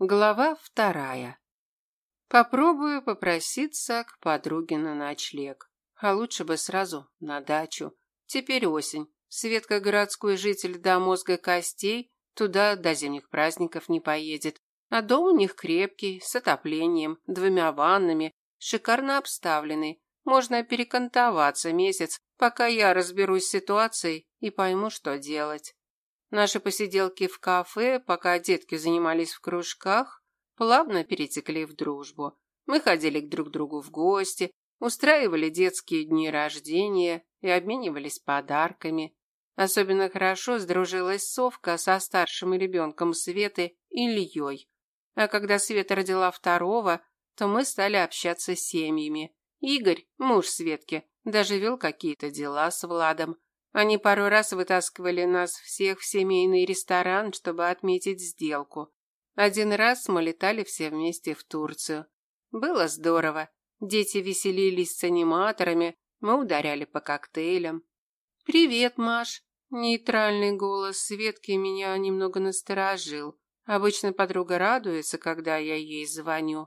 Глава вторая. Попробую попроситься к подруге на ночлег. А лучше бы сразу на дачу. Теперь осень. Светка городской житель до мозга костей, туда до зимних праздников не поедет. А дом у них крепкий, с отоплением, двумя ваннами, шикарно обставленный. Можно перекантоваться месяц, пока я разберусь с ситуацией и пойму, что делать. Наши посиделки в кафе, пока детки занимались в кружках, плавно перетекли в дружбу. Мы ходили к друг другу в гости, устраивали детские дни рождения и обменивались подарками. Особенно хорошо сдружилась Совка со старшим ребенком Светы Ильей. А когда Света родила второго, то мы стали общаться с семьями. Игорь, муж Светки, даже вел какие-то дела с Владом. Они пару раз вытаскивали нас всех в семейный ресторан, чтобы отметить сделку. Один раз мы летали все вместе в Турцию. Было здорово. Дети веселились с аниматорами, мы ударяли по коктейлям. «Привет, Маш!» Нейтральный голос Светки меня немного насторожил. Обычно подруга радуется, когда я ей звоню.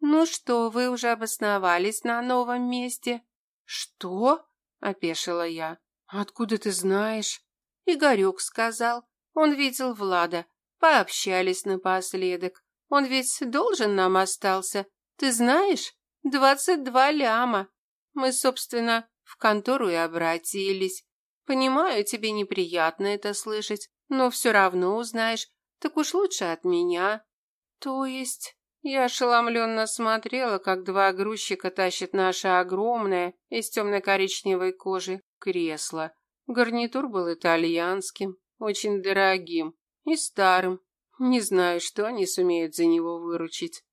«Ну что, вы уже обосновались на новом месте?» «Что?» – опешила я. «Откуда ты знаешь?» Игорек сказал. Он видел Влада. Пообщались напоследок. Он ведь должен нам остался. Ты знаешь? Двадцать два ляма. Мы, собственно, в контору и обратились. Понимаю, тебе неприятно это слышать, но все равно узнаешь. Так уж лучше от меня. То есть... Я ошеломленно смотрела, как два грузчика тащат наше огромное из темно-коричневой кожи кресло. Гарнитур был итальянским, очень дорогим и старым. Не знаю, что они сумеют за него выручить.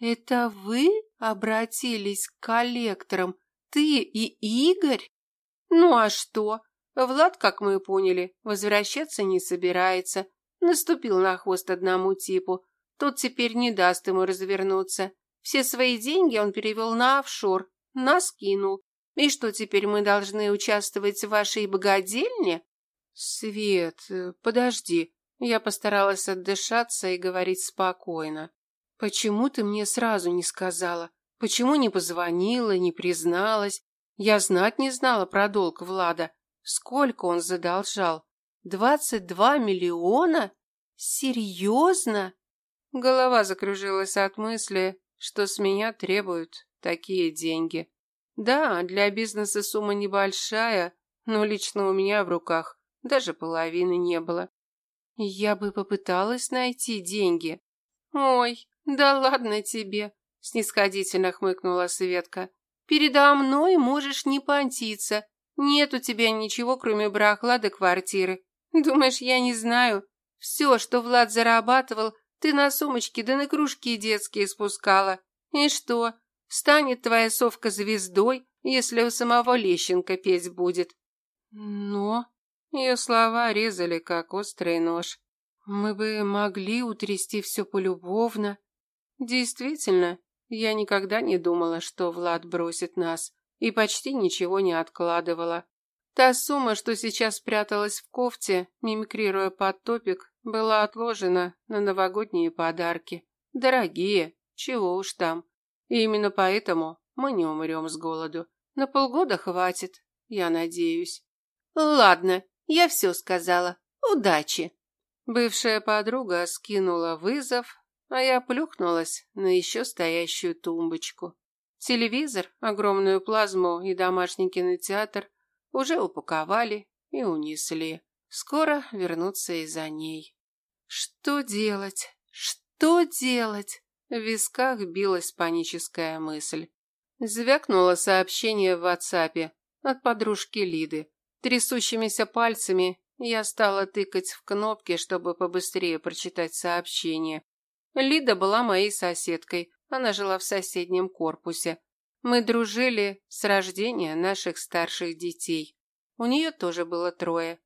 Это вы обратились к коллекторам? Ты и Игорь? Ну а что? Влад, как мы поняли, возвращаться не собирается. Наступил на хвост одному типу. Тот теперь не даст ему развернуться. Все свои деньги он перевел на офшор, нас кинул. И что теперь мы должны участвовать в вашей богадельне? Свет, э, подожди. Я постаралась отдышаться и говорить спокойно. Почему ты мне сразу не сказала? Почему не позвонила, не призналась? Я знать не знала про долг Влада. Сколько он задолжал? Двадцать два миллиона? Серьезно? Голова закружилась от мысли, что с меня требуют такие деньги. Да, для бизнеса сумма небольшая, но лично у меня в руках даже половины не было. Я бы попыталась найти деньги. Ой, да ладно тебе, снисходительно хмыкнула Светка. Передо мной можешь не понтиться. Нет у тебя ничего, кроме барахла до квартиры. Думаешь, я не знаю? Все, что Влад зарабатывал, ты на сумочки да на кружки детские спускала. И что, Станет твоя совка звездой, если у самого Лещенко петь будет. Но ее слова резали, как острый нож. Мы бы могли утрясти все полюбовно. Действительно, я никогда не думала, что Влад бросит нас, и почти ничего не откладывала. Та сумма, что сейчас спряталась в кофте, мимикрируя под топик, была отложена на новогодние подарки. Дорогие, чего уж там. И именно поэтому мы не умрем с голоду. На полгода хватит, я надеюсь. Ладно, я все сказала. Удачи. Бывшая подруга скинула вызов, а я плюхнулась на еще стоящую тумбочку. Телевизор, огромную плазму и домашний кинотеатр уже упаковали и унесли. Скоро вернутся и за ней. Что делать? Что делать? В висках билась паническая мысль. Звякнуло сообщение в WhatsApp от подружки Лиды. Трясущимися пальцами я стала тыкать в кнопки, чтобы побыстрее прочитать сообщение. Лида была моей соседкой, она жила в соседнем корпусе. Мы дружили с рождения наших старших детей. У нее тоже было трое.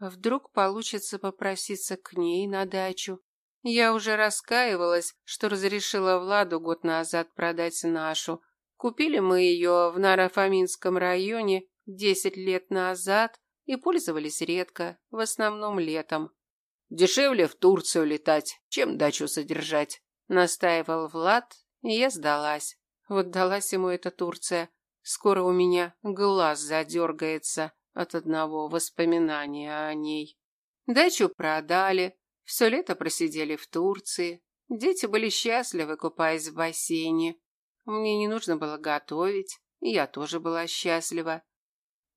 Вдруг получится попроситься к ней на дачу. Я уже раскаивалась, что разрешила Владу год назад продать нашу. Купили мы ее в Нарафаминском районе десять лет назад и пользовались редко, в основном летом. Дешевле в Турцию летать, чем дачу содержать, Настаивал Влад, и я сдалась. Вот далась ему эта Турция. Скоро у меня глаз задергается от одного воспоминания о ней. Дачу продали, все лето просидели в Турции. Дети были счастливы, купаясь в бассейне. Мне не нужно было готовить, и я тоже была счастлива.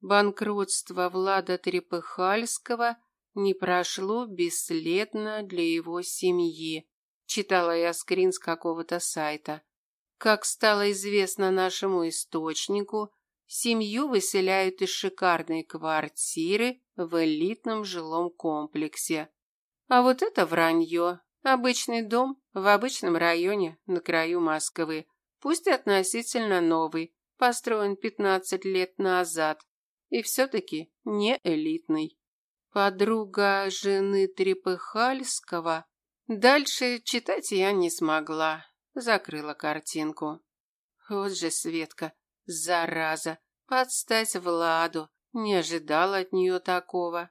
Банкротство Влада Трепыхальского не прошло бесследно для его семьи. Читала я скрин с какого-то сайта. Как стало известно нашему источнику, семью выселяют из шикарной квартиры в элитном жилом комплексе. А вот это вранье. Обычный дом в обычном районе на краю Москвы, пусть и относительно новый, построен 15 лет назад, и все-таки не элитный. Подруга жены Трепыхальского. Дальше читать я не смогла, закрыла картинку. Вот же Светка, зараза, подстать Владу, не ожидала от нее такого.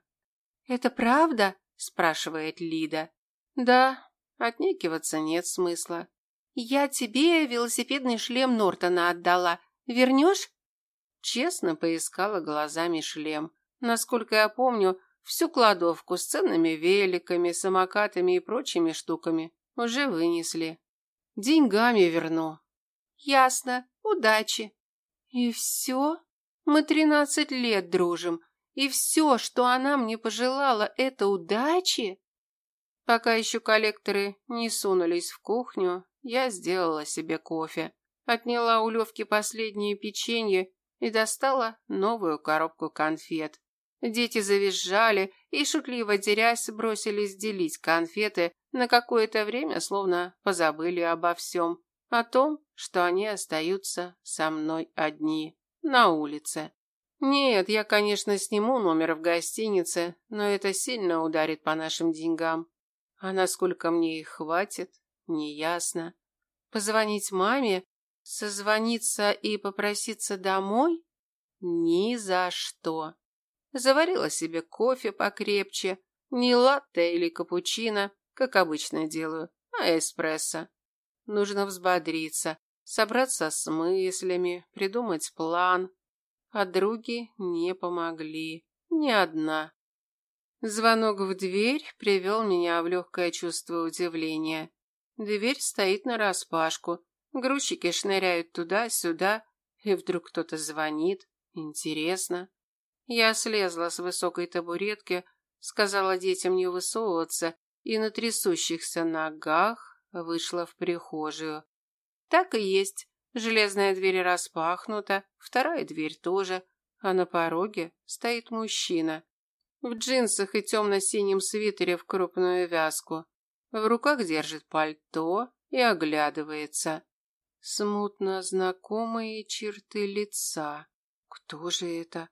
«Это правда?» – спрашивает Лида. «Да, отнекиваться нет смысла». «Я тебе велосипедный шлем Нортона отдала. Вернешь?» Честно поискала глазами шлем. Насколько я помню, всю кладовку с ценными великами, самокатами и прочими штуками уже вынесли. Деньгами верну. Ясно. Удачи. И все? Мы тринадцать лет дружим, и все, что она мне пожелала, это удачи? Пока еще коллекторы не сунулись в кухню, я сделала себе кофе. Отняла у Левки последние печенье и достала новую коробку конфет. Дети завизжали и, шутливо дерясь, бросились делить конфеты, на какое-то время словно позабыли обо всем. О том, что они остаются со мной одни, на улице. Нет, я, конечно, сниму номер в гостинице, но это сильно ударит по нашим деньгам. А насколько мне их хватит, неясно. Позвонить маме Созвониться и попроситься домой? Ни за что. Заварила себе кофе покрепче, не латте или капучино, как обычно делаю, а эспрессо. Нужно взбодриться, собраться с мыслями, придумать план. Подруги не помогли. Ни одна. Звонок в дверь привел меня в легкое чувство удивления. Дверь стоит нараспашку, Грузчики шныряют туда-сюда, и вдруг кто-то звонит. Интересно. Я слезла с высокой табуретки, сказала детям не высовываться, и на трясущихся ногах вышла в прихожую. Так и есть. Железная дверь распахнута, вторая дверь тоже, а на пороге стоит мужчина. В джинсах и темно-синем свитере в крупную вязку. В руках держит пальто и оглядывается. Смутно знакомые черты лица. Кто же это?